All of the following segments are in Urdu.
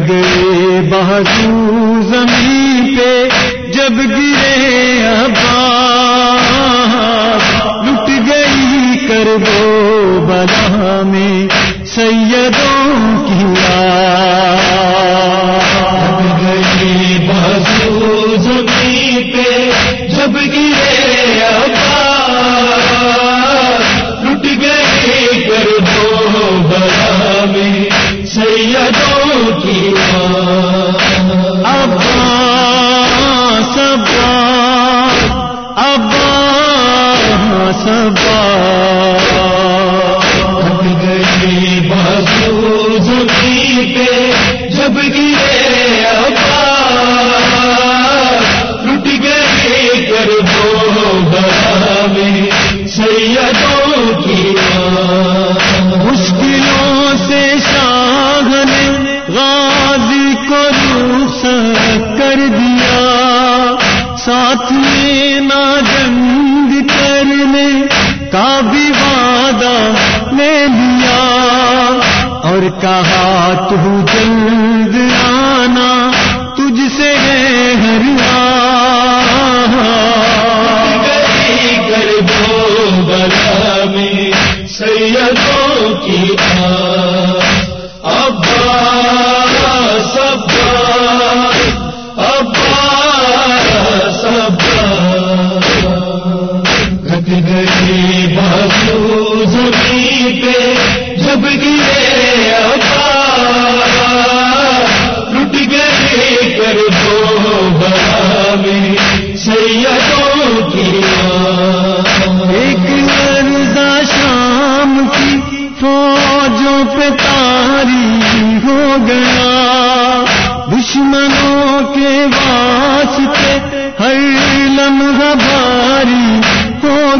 گئے بہادو زمین پہ جب گرے ابا لٹ گئی کر دو بلا میں سیدوں کی گئی بہادو زمین پہ جب گرے ابا لٹ گئے کر دو بلا میں سیدوں کا بھی وعدہ لے لیا اور کہا تو جلد آنا، تجھ سے ہے ہر کر دو بلا میں سیدوں کی ابا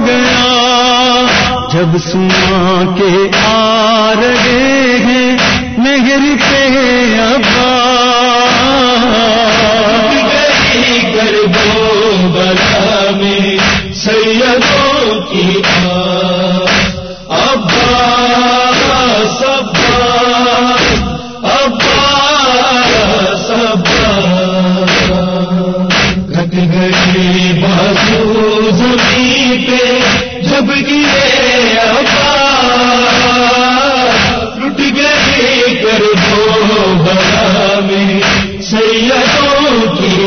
گیا۔ جب سنا کے آ رہے ہیں نگر پہ ابا کر جب گرے لٹ گئے کر دو بڑا میں سیدوں کی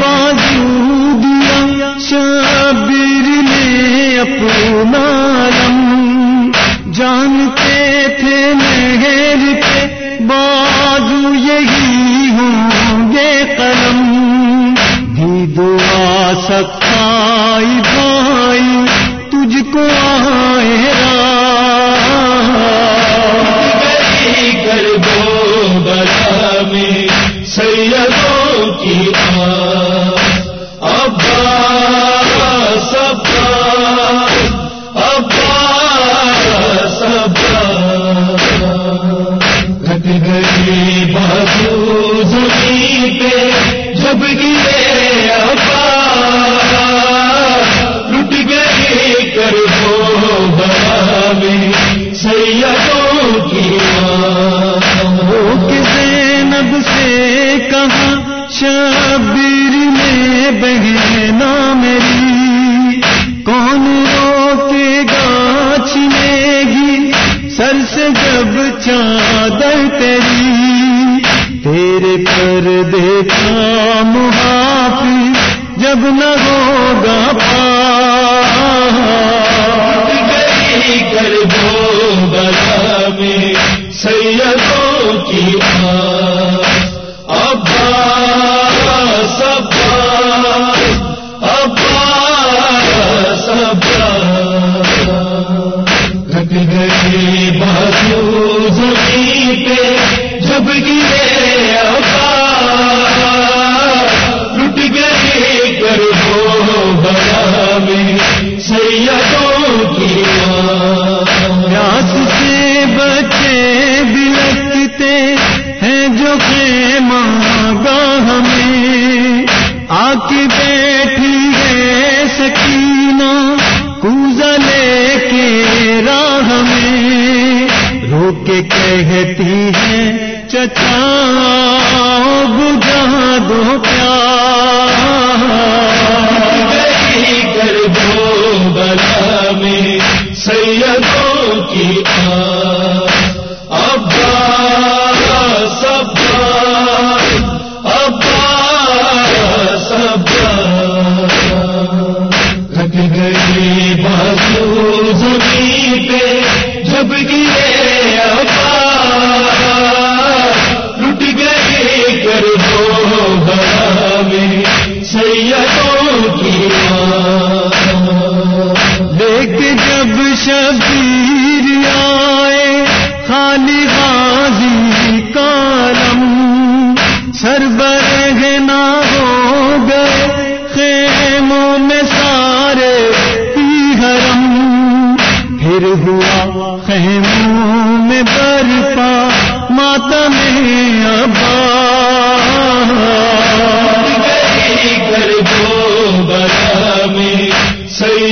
بازو دیا شبیر نے اپنا لم جانتے تھے نہر پہ بازو یہی ہوں گے قلم۔ بھی دعا سکھائی کی سے جب چادر تیری، تیرے پر دیکھا محافظ جب نہ ہوگا پا گئی کر دو بلا میں سیدوں کی ابا سبا ابا سبا گت گئی بازو پہ جب گرے کہتی ہے چچا بجھا دو پیار گربو بلا میں سیدوں کی آ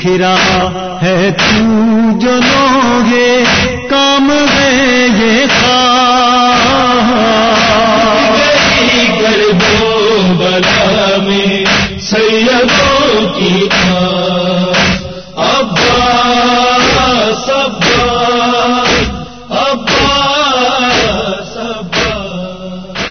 بکھرا ہے تو جو لوگے کام میں یہ تھا گربو بلا میں سیدوں کی تھا